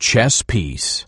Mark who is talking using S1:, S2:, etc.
S1: Chess piece.